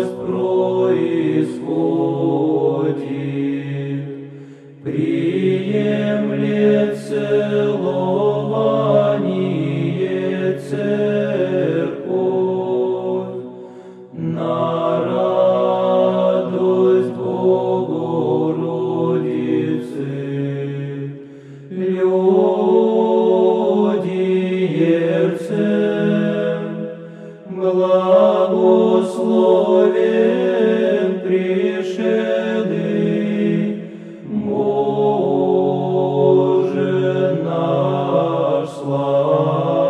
милость происходит, приемлет целование церковь на радость Богородицы. Люди сердце благословен пришеды, Боже наш слава.